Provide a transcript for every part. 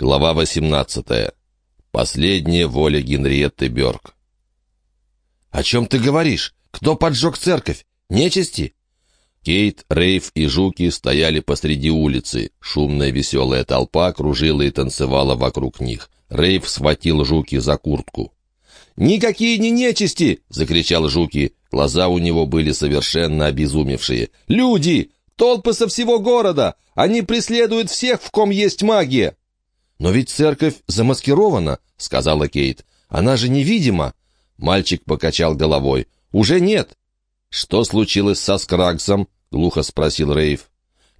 Глава 18. Последняя воля Генриетты Бёрк. «О чем ты говоришь? Кто поджег церковь? Нечисти?» Кейт, Рейв и Жуки стояли посреди улицы. Шумная веселая толпа кружила и танцевала вокруг них. Рейв схватил Жуки за куртку. «Никакие не нечисти!» — закричал Жуки. Глаза у него были совершенно обезумевшие. «Люди! Толпы со всего города! Они преследуют всех, в ком есть магия!» «Но ведь церковь замаскирована», — сказала Кейт. «Она же невидима». Мальчик покачал головой. «Уже нет». «Что случилось со Скрагсом?» — глухо спросил Рейв.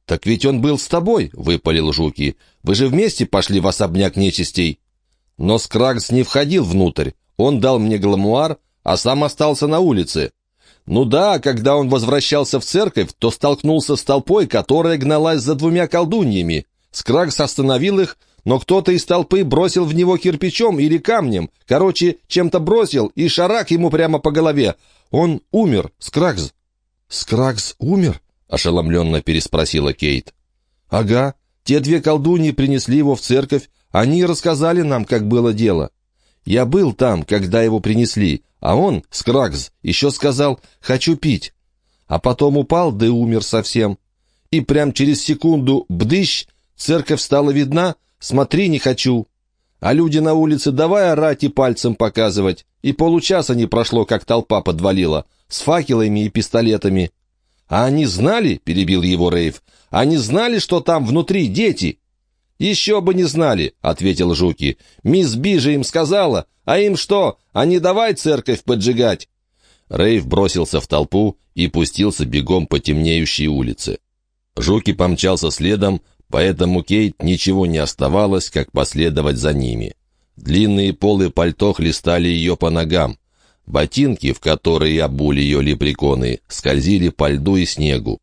«Так ведь он был с тобой», — выпалил Жуки. «Вы же вместе пошли в особняк нечистей». Но Скрагс не входил внутрь. Он дал мне гламуар, а сам остался на улице. Ну да, когда он возвращался в церковь, то столкнулся с толпой, которая гналась за двумя колдуньями. Скрагс остановил их, но кто-то из толпы бросил в него кирпичом или камнем. Короче, чем-то бросил, и шарак ему прямо по голове. Он умер, Скрагс. «Скрагс умер?» — ошеломленно переспросила Кейт. «Ага. Те две колдуньи принесли его в церковь. Они рассказали нам, как было дело. Я был там, когда его принесли, а он, Скрагс, еще сказал «хочу пить». А потом упал, да и умер совсем. И прям через секунду «бдыщ» церковь стала видна, смотри, не хочу. А люди на улице давай орать и пальцем показывать. И получаса не прошло, как толпа подвалила, с факелами и пистолетами. А они знали, — перебил его Рейв, — они знали, что там внутри дети. «Еще бы не знали», — ответил Жуки. «Мисс Би же им сказала. А им что, а не давай церковь поджигать?» Рейв бросился в толпу и пустился бегом по темнеющей улице. Жуки помчался следом, поэтому Кейт ничего не оставалось, как последовать за ними. Длинные полы пальто хлестали ее по ногам. Ботинки, в которые обули ее лепреконы, скользили по льду и снегу.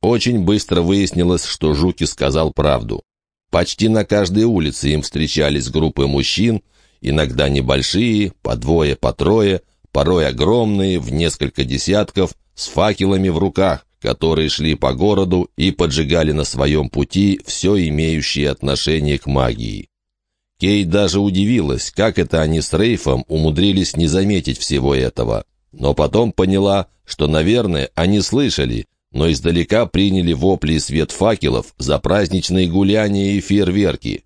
Очень быстро выяснилось, что Жуки сказал правду. Почти на каждой улице им встречались группы мужчин, иногда небольшие, по двое, по трое, порой огромные, в несколько десятков, с факелами в руках, которые шли по городу и поджигали на своем пути все имеющее отношение к магии. Кей даже удивилась, как это они с Рейфом умудрились не заметить всего этого. Но потом поняла, что, наверное, они слышали, но издалека приняли вопли и свет факелов за праздничные гуляния и фейерверки.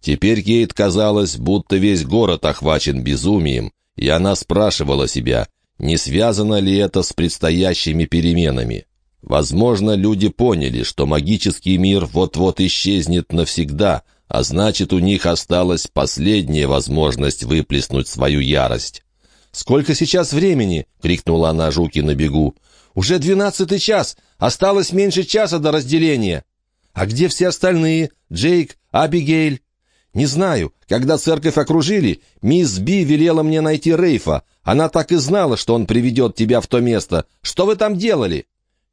Теперь Кейт казалось, будто весь город охвачен безумием, и она спрашивала себя, не связано ли это с предстоящими переменами. Возможно, люди поняли, что магический мир вот-вот исчезнет навсегда, а значит, у них осталась последняя возможность выплеснуть свою ярость. «Сколько сейчас времени?» — крикнула она Жуки на бегу. Уже двенадцатый час. Осталось меньше часа до разделения. А где все остальные? Джейк, Абигейль? Не знаю. Когда церковь окружили, мисс Би велела мне найти Рейфа. Она так и знала, что он приведет тебя в то место. Что вы там делали?»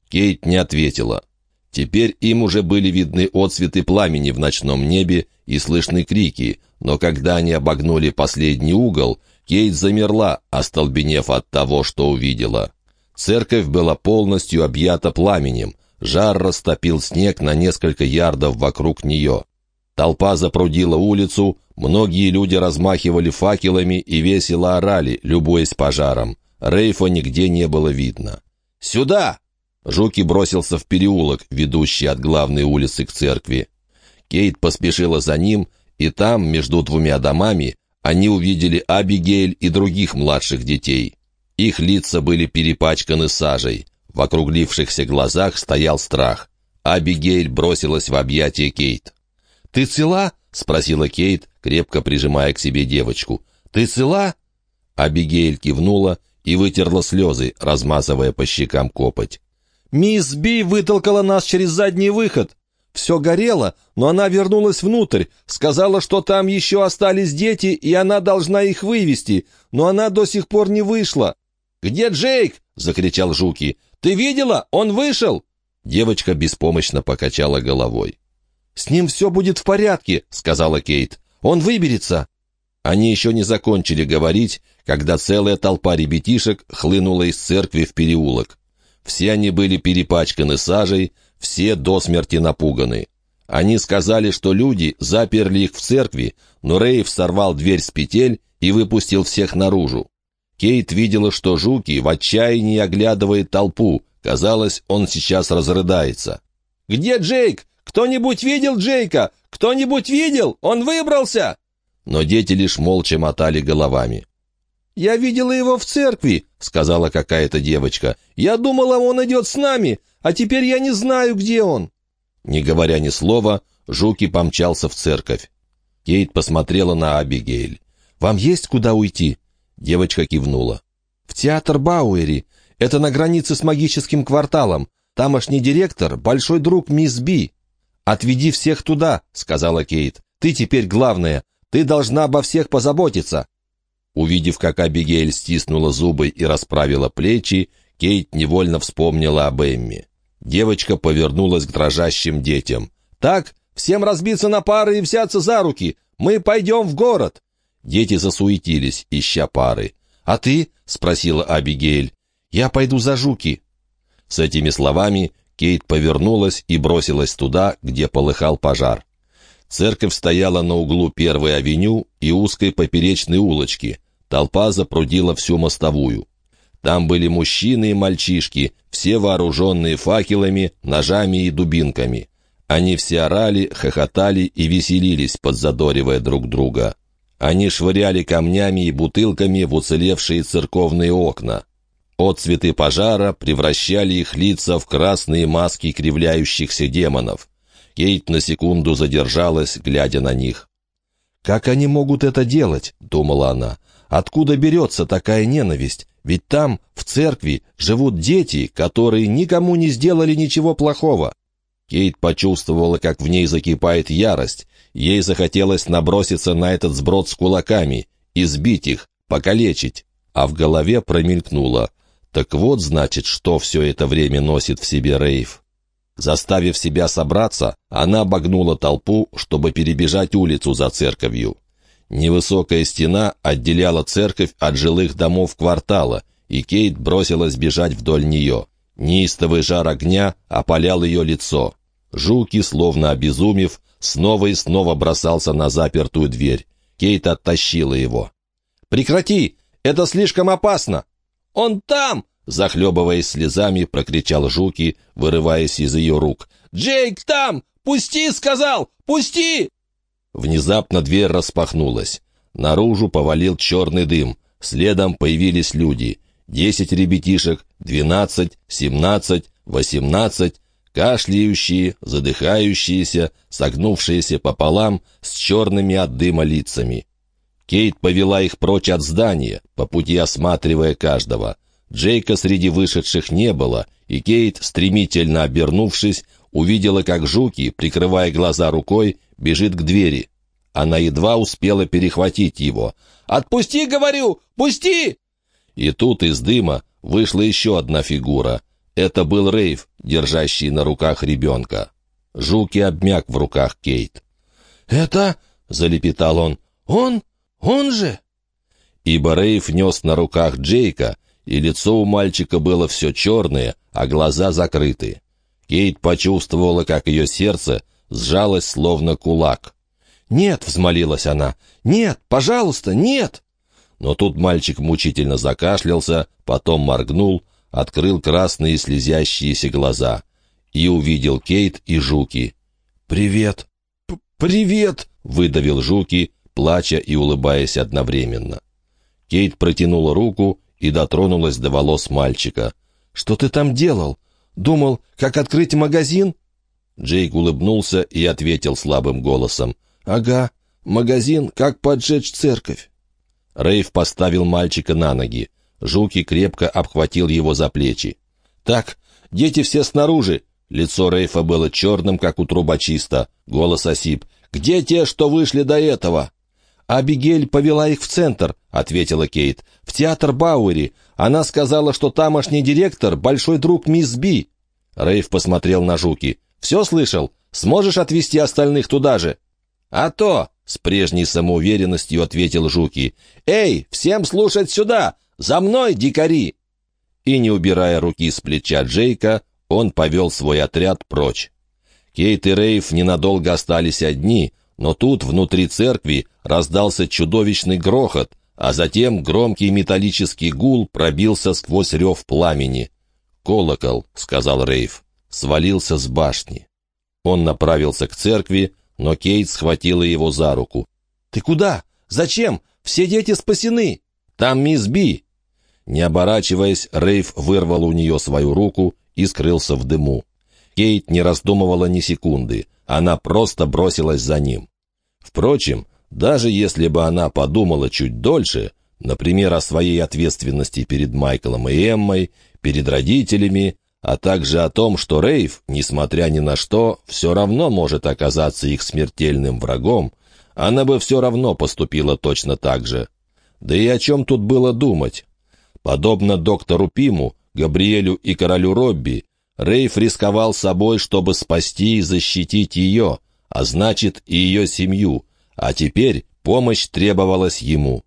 Кейт не ответила. Теперь им уже были видны отцветы пламени в ночном небе и слышны крики, но когда они обогнули последний угол, Кейт замерла, остолбенев от того, что увидела. Церковь была полностью объята пламенем. Жар растопил снег на несколько ярдов вокруг нее. Толпа запрудила улицу, многие люди размахивали факелами и весело орали, любуясь пожаром. Рейфа нигде не было видно. «Сюда!» Жуки бросился в переулок, ведущий от главной улицы к церкви. Кейт поспешила за ним, и там, между двумя домами, они увидели Абигейль и других младших детей. Их лица были перепачканы сажей. В округлившихся глазах стоял страх. Абигейль бросилась в объятия Кейт. «Ты цела?» — спросила Кейт, крепко прижимая к себе девочку. «Ты цела?» Абигейль кивнула и вытерла слезы, размазывая по щекам копоть. «Мисс Би вытолкала нас через задний выход. Все горело, но она вернулась внутрь, сказала, что там еще остались дети, и она должна их вывести, но она до сих пор не вышла. «Где Джейк?» — закричал Жуки. «Ты видела? Он вышел!» Девочка беспомощно покачала головой. «С ним все будет в порядке», — сказала Кейт. «Он выберется». Они еще не закончили говорить, когда целая толпа ребятишек хлынула из церкви в переулок. Все они были перепачканы сажей, все до смерти напуганы. Они сказали, что люди заперли их в церкви, но Рейв сорвал дверь с петель и выпустил всех наружу. Кейт видела, что Жуки в отчаянии оглядывает толпу. Казалось, он сейчас разрыдается. «Где Джейк? Кто-нибудь видел Джейка? Кто-нибудь видел? Он выбрался!» Но дети лишь молча мотали головами. «Я видела его в церкви», — сказала какая-то девочка. «Я думала, он идет с нами, а теперь я не знаю, где он». Не говоря ни слова, Жуки помчался в церковь. Кейт посмотрела на Абигейль. «Вам есть куда уйти?» Девочка кивнула. «В театр Бауэри. Это на границе с магическим кварталом. Тамошний директор — большой друг мисс Би». «Отведи всех туда», — сказала Кейт. «Ты теперь главная. Ты должна обо всех позаботиться». Увидев, как Абигейль стиснула зубы и расправила плечи, Кейт невольно вспомнила об Эмми. Девочка повернулась к дрожащим детям. «Так, всем разбиться на пары и взяться за руки. Мы пойдем в город». Дети засуетились, ища пары. «А ты?» — спросила Абигейль. «Я пойду за жуки». С этими словами Кейт повернулась и бросилась туда, где полыхал пожар. Церковь стояла на углу Первой авеню и узкой поперечной улочки. Толпа запрудила всю мостовую. Там были мужчины и мальчишки, все вооруженные факелами, ножами и дубинками. Они все орали, хохотали и веселились, подзадоривая друг друга. Они швыряли камнями и бутылками в уцелевшие церковные окна. Отцветы пожара превращали их лица в красные маски кривляющихся демонов. Кейт на секунду задержалась, глядя на них. «Как они могут это делать?» — думала она. «Откуда берется такая ненависть? Ведь там, в церкви, живут дети, которые никому не сделали ничего плохого». Кейт почувствовала, как в ней закипает ярость. Ей захотелось наброситься на этот сброд с кулаками, избить их, покалечить. А в голове промелькнуло. Так вот, значит, что все это время носит в себе Рейв. Заставив себя собраться, она обогнула толпу, чтобы перебежать улицу за церковью. Невысокая стена отделяла церковь от жилых домов квартала, и Кейт бросилась бежать вдоль нее. Неистовый жар огня опалял ее лицо. Жуки, словно обезумев, снова и снова бросался на запертую дверь. Кейт оттащила его. «Прекрати! Это слишком опасно!» «Он там!» — захлебываясь слезами, прокричал Жуки, вырываясь из ее рук. «Джейк там! Пусти!» — сказал! «Пусти!» Внезапно дверь распахнулась. Наружу повалил черный дым. Следом появились люди. Десять ребятишек, двенадцать, семнадцать, восемнадцать, кашляющие, задыхающиеся, согнувшиеся пополам, с черными от дыма лицами. Кейт повела их прочь от здания, по пути осматривая каждого. Джейка среди вышедших не было, и Кейт, стремительно обернувшись, увидела, как Жуки, прикрывая глаза рукой, бежит к двери. Она едва успела перехватить его. «Отпусти, говорю! Пусти!» И тут из дыма вышла еще одна фигура. Это был Рейв, держащий на руках ребенка. Жуки обмяк в руках Кейт. «Это...» — залепетал он. «Он...» Он же!» Ибо Рейв нес на руках Джейка, и лицо у мальчика было все черное, а глаза закрыты. Кейт почувствовала, как ее сердце сжалось, словно кулак. «Нет!» — взмолилась она. «Нет! Пожалуйста, нет!» Но тут мальчик мучительно закашлялся, потом моргнул, открыл красные слезящиеся глаза и увидел Кейт и Жуки. «Привет!» П «Привет!» — выдавил Жуки, плача и улыбаясь одновременно. Кейт протянула руку и дотронулась до волос мальчика. «Что ты там делал? Думал, как открыть магазин?» Джейк улыбнулся и ответил слабым голосом. «Ага, магазин, как поджечь церковь». Рейв поставил мальчика на ноги. Жуки крепко обхватил его за плечи. «Так, дети все снаружи!» Лицо Рейфа было черным, как у трубочиста. Голос осип. «Где те, что вышли до этого?» «Абигель повела их в центр», — ответила Кейт. «В театр Бауэри. Она сказала, что тамошний директор — большой друг мисс Би». Рейв посмотрел на Жуки. «Все слышал? Сможешь отвезти остальных туда же?» «А то!» — с прежней самоуверенностью ответил Жуки. «Эй, всем слушать сюда! За мной, дикари!» И, не убирая руки с плеча Джейка, он повел свой отряд прочь. Кейт и Рейв ненадолго остались одни, но тут внутри церкви раздался чудовищный грохот, а затем громкий металлический гул пробился сквозь рев пламени. «Колокол», — сказал Рейв, — свалился с башни. Он направился к церкви, но Кейт схватила его за руку. «Ты куда? Зачем? Все дети спасены! Там мисс Би!» Не оборачиваясь, Рейв вырвал у нее свою руку и скрылся в дыму. Кейт не раздумывала ни секунды. Она просто бросилась за ним. Впрочем, даже если бы она подумала чуть дольше, например, о своей ответственности перед Майклом и Эммой, перед родителями, а также о том, что Рейв, несмотря ни на что, все равно может оказаться их смертельным врагом, она бы все равно поступила точно так же. Да и о чем тут было думать? Подобно доктору Пиму, Габриэлю и королю Робби, Рейф рисковал собой, чтобы спасти и защитить ее, а значит и ее семью, а теперь помощь требовалась ему.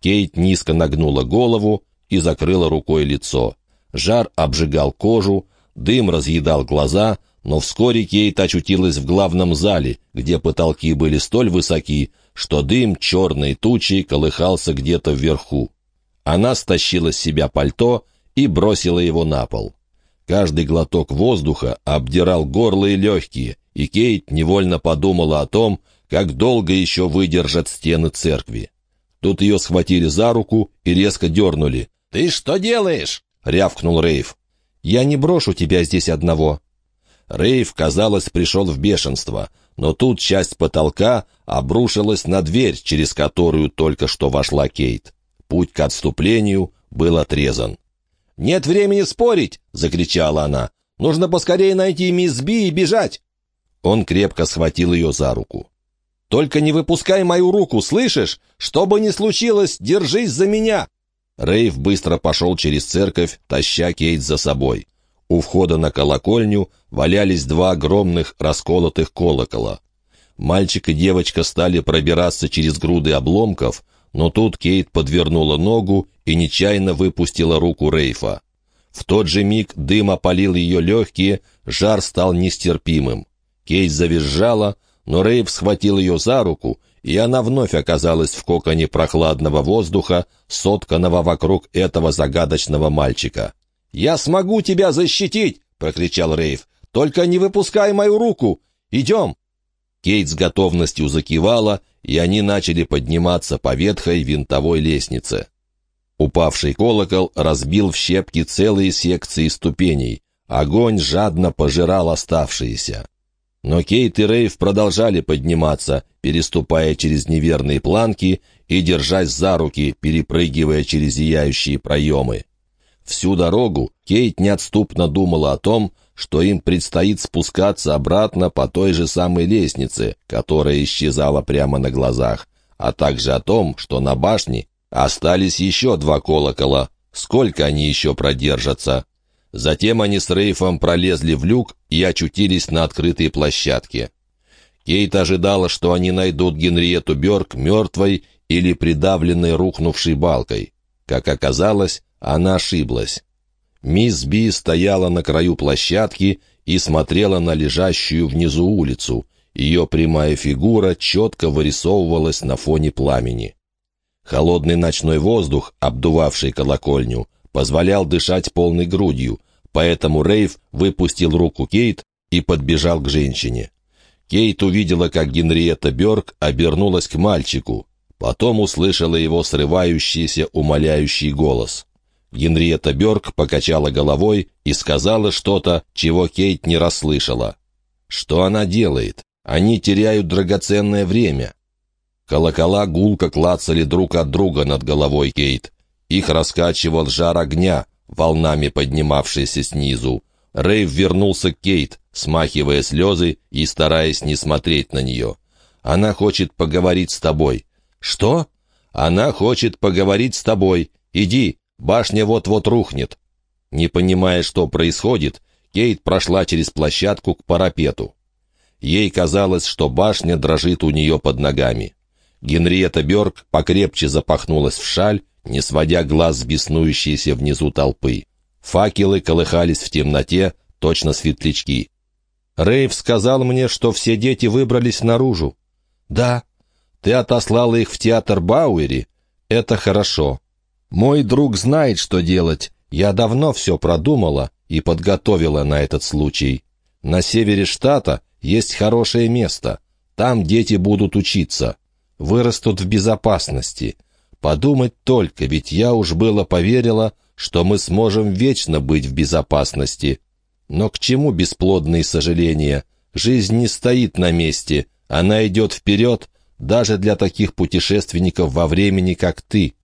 Кейт низко нагнула голову и закрыла рукой лицо. Жар обжигал кожу, дым разъедал глаза, но вскоре Кейт очутилась в главном зале, где потолки были столь высоки, что дым черной тучей колыхался где-то вверху. Она стащила с себя пальто и бросила его на пол. Каждый глоток воздуха обдирал горло и легкие, и Кейт невольно подумала о том, как долго еще выдержат стены церкви. Тут ее схватили за руку и резко дернули. «Ты что делаешь?» — рявкнул Рейв. «Я не брошу тебя здесь одного». Рейв, казалось, пришел в бешенство, но тут часть потолка обрушилась на дверь, через которую только что вошла Кейт. Путь к отступлению был отрезан. «Нет времени спорить!» — закричала она. «Нужно поскорее найти мисс Би и бежать!» Он крепко схватил ее за руку. «Только не выпускай мою руку, слышишь? Что бы ни случилось, держись за меня!» Рейв быстро пошел через церковь, таща Кейт за собой. У входа на колокольню валялись два огромных расколотых колокола. Мальчик и девочка стали пробираться через груды обломков, но тут Кейт подвернула ногу и нечаянно выпустила руку Рейфа. В тот же миг дым опалил ее легкие, жар стал нестерпимым. Кейт завизжала, но Рейв схватил ее за руку, и она вновь оказалась в коконе прохладного воздуха, сотканного вокруг этого загадочного мальчика. «Я смогу тебя защитить!» — прокричал Рейв. «Только не выпускай мою руку! Идем!» Кейт с готовностью закивала, и они начали подниматься по ветхой винтовой лестнице. Упавший колокол разбил в щепки целые секции ступеней. Огонь жадно пожирал оставшиеся. Но Кейт и Рейв продолжали подниматься, переступая через неверные планки и держась за руки, перепрыгивая через зияющие проемы. Всю дорогу Кейт неотступно думала о том, что им предстоит спускаться обратно по той же самой лестнице, которая исчезала прямо на глазах, а также о том, что на башне остались еще два колокола. Сколько они еще продержатся? Затем они с Рейфом пролезли в люк и очутились на открытой площадке. Кейт ожидала, что они найдут Генриету Бёрк мертвой или придавленной рухнувшей балкой. Как оказалось, она ошиблась. Мисс Би стояла на краю площадки и смотрела на лежащую внизу улицу. Ее прямая фигура четко вырисовывалась на фоне пламени. Холодный ночной воздух, обдувавший колокольню, позволял дышать полной грудью, поэтому Рейв выпустил руку Кейт и подбежал к женщине. Кейт увидела, как Генриетта Бёрк обернулась к мальчику. Потом услышала его срывающийся, умоляющий голос. Генриетта Бёрк покачала головой и сказала что-то, чего Кейт не расслышала. Что она делает? Они теряют драгоценное время. Колокола гулко клацали друг от друга над головой Кейт. Их раскачивал жар огня, волнами поднимавшийся снизу. Рейв вернулся к Кейт, смахивая слезы и стараясь не смотреть на нее. «Она хочет поговорить с тобой». «Что?» «Она хочет поговорить с тобой. Иди, Башня вот-вот рухнет. Не понимая, что происходит, Кейт прошла через площадку к парапету. Ей казалось, что башня дрожит у нее под ногами. Генриетта Бёрк покрепче запахнулась в шаль, не сводя глаз с беснующейся внизу толпы. Факелы колыхались в темноте, точно светлячки. Рейв сказал мне, что все дети выбрались наружу. Да. Ты отослала их в театр Бауэри? Это хорошо. Мой друг знает, что делать. Я давно все продумала и подготовила на этот случай. На севере штата есть хорошее место. Там дети будут учиться. Вырастут в безопасности. Подумать только, ведь я уж было поверила, что мы сможем вечно быть в безопасности. Но к чему бесплодные сожаления? Жизнь не стоит на месте, она идет вперед, даже для таких путешественников во времени, как ты.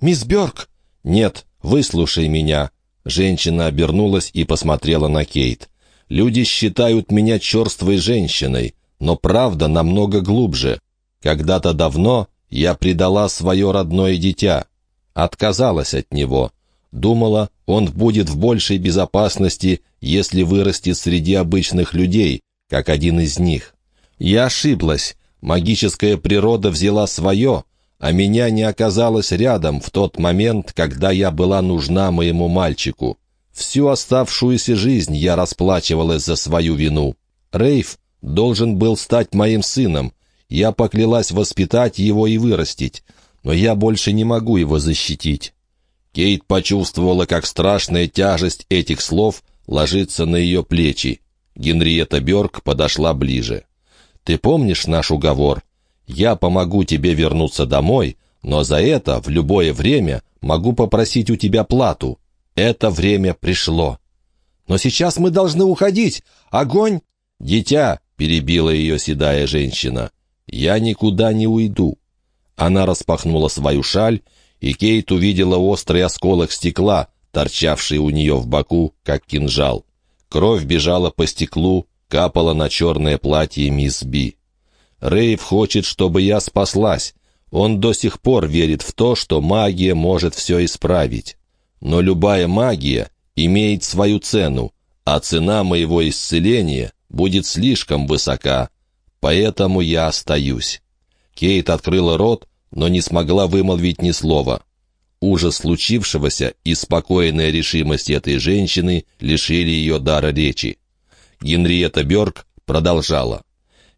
«Мисс Бёрк!» «Нет, выслушай меня!» Женщина обернулась и посмотрела на Кейт. «Люди считают меня черствой женщиной, но правда намного глубже. Когда-то давно я предала свое родное дитя, отказалась от него. Думала, он будет в большей безопасности, если вырастет среди обычных людей, как один из них. Я ошиблась. Магическая природа взяла свое, а меня не оказалось рядом в тот момент, когда я была нужна моему мальчику. Всю оставшуюся жизнь я расплачивалась за свою вину. Рейф должен был стать моим сыном. Я поклялась воспитать его и вырастить, но я больше не могу его защитить. Кейт почувствовала, как страшная тяжесть этих слов ложится на ее плечи. Генриетта Бёрк подошла ближе. «Ты помнишь наш уговор? Я помогу тебе вернуться домой, но за это в любое время могу попросить у тебя плату. Это время пришло». «Но сейчас мы должны уходить! Огонь!» «Дитя!» — перебила ее седая женщина. «Я никуда не уйду». Она распахнула свою шаль и Кейт увидела острый осколок стекла, торчавший у нее в боку, как кинжал. Кровь бежала по стеклу, капала на черное платье мисс Би. Рейв хочет, чтобы я спаслась. Он до сих пор верит в то, что магия может все исправить. Но любая магия имеет свою цену, а цена моего исцеления будет слишком высока. Поэтому я остаюсь. Кейт открыла рот, но не смогла вымолвить ни слова. Ужас случившегося и спокойная решимость этой женщины лишили ее дара речи. Генриетта Бёрк продолжала.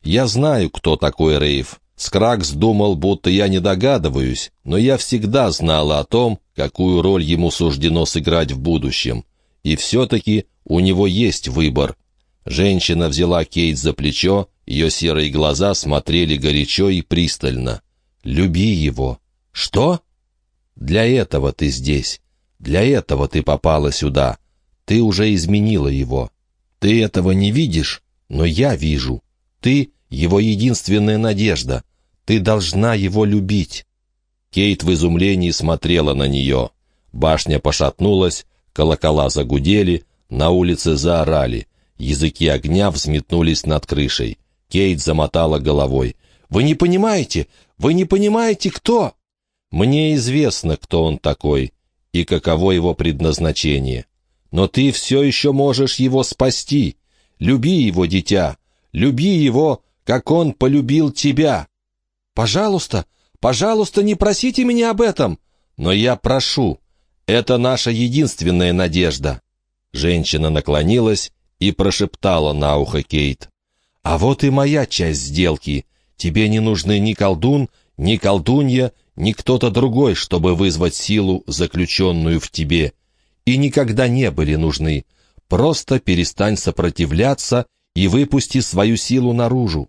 «Я знаю, кто такой Рейв. Скракс думал, будто я не догадываюсь, но я всегда знала о том, какую роль ему суждено сыграть в будущем. И все-таки у него есть выбор». Женщина взяла Кейт за плечо, ее серые глаза смотрели горячо и пристально. Люби его. Что? Для этого ты здесь. Для этого ты попала сюда. Ты уже изменила его. Ты этого не видишь, но я вижу. Ты — его единственная надежда. Ты должна его любить». Кейт в изумлении смотрела на нее. Башня пошатнулась, колокола загудели, на улице заорали. Языки огня взметнулись над крышей. Кейт замотала головой. «Вы не понимаете? Вы не понимаете, кто?» «Мне известно, кто он такой и каково его предназначение. Но ты все еще можешь его спасти. Люби его, дитя. Люби его, как он полюбил тебя. Пожалуйста, пожалуйста, не просите меня об этом. Но я прошу. Это наша единственная надежда». Женщина наклонилась и прошептала на ухо Кейт. «А вот и моя часть сделки. Тебе не нужны ни колдун, ни колдунья, ни кто-то другой, чтобы вызвать силу, заключенную в тебе. И никогда не были нужны. Просто перестань сопротивляться и выпусти свою силу наружу.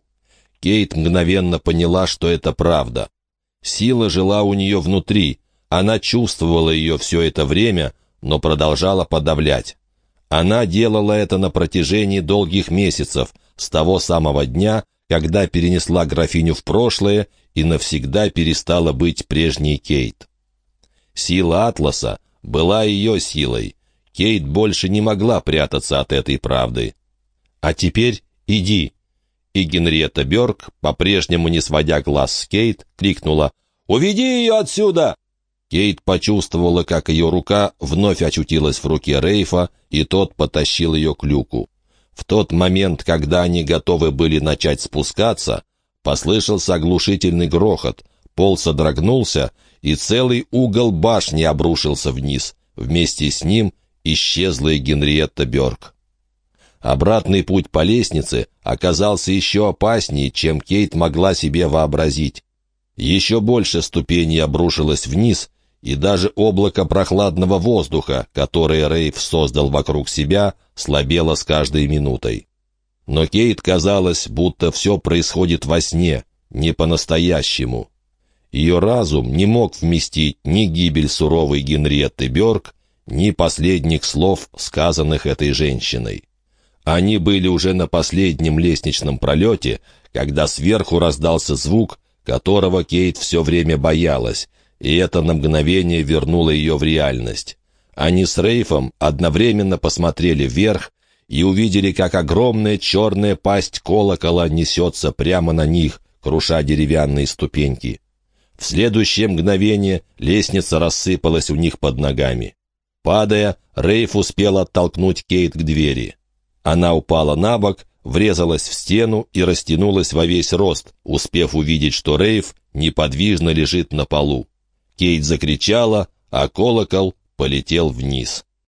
Кейт мгновенно поняла, что это правда. Сила жила у нее внутри. Она чувствовала ее все это время, но продолжала подавлять. Она делала это на протяжении долгих месяцев, с того самого дня, когда перенесла графиню в прошлое и навсегда перестала быть прежней Кейт. Сила Атласа была ее силой. Кейт больше не могла прятаться от этой правды. «А теперь иди!» И Генриетта Бёрк, по-прежнему не сводя глаз с Кейт, крикнула «Уведи ее отсюда!» Кейт почувствовала, как ее рука вновь очутилась в руке Рейфа, и тот потащил ее к люку. В тот момент, когда они готовы были начать спускаться, послышался оглушительный грохот, пол содрогнулся, и целый угол башни обрушился вниз. Вместе с ним исчезла и Генриетта Бёрк. Обратный путь по лестнице оказался еще опаснее, чем Кейт могла себе вообразить. Еще больше ступеней обрушилось вниз, и даже облако прохладного воздуха, которое Рейв создал вокруг себя, слабело с каждой минутой. Но Кейт казалось, будто все происходит во сне, не по-настоящему. Ее разум не мог вместить ни гибель суровой Генриетты Бёрк, ни последних слов, сказанных этой женщиной. Они были уже на последнем лестничном пролете, когда сверху раздался звук, которого Кейт все время боялась, и это на мгновение вернуло ее в реальность. Они с Рейфом одновременно посмотрели вверх и увидели, как огромная черная пасть колокола несется прямо на них, круша деревянные ступеньки. В следующее мгновение лестница рассыпалась у них под ногами. Падая, Рейф успел оттолкнуть Кейт к двери. Она упала на бок, врезалась в стену и растянулась во весь рост, успев увидеть, что Рейф неподвижно лежит на полу. Кейт закричала, а колокол полетел вниз.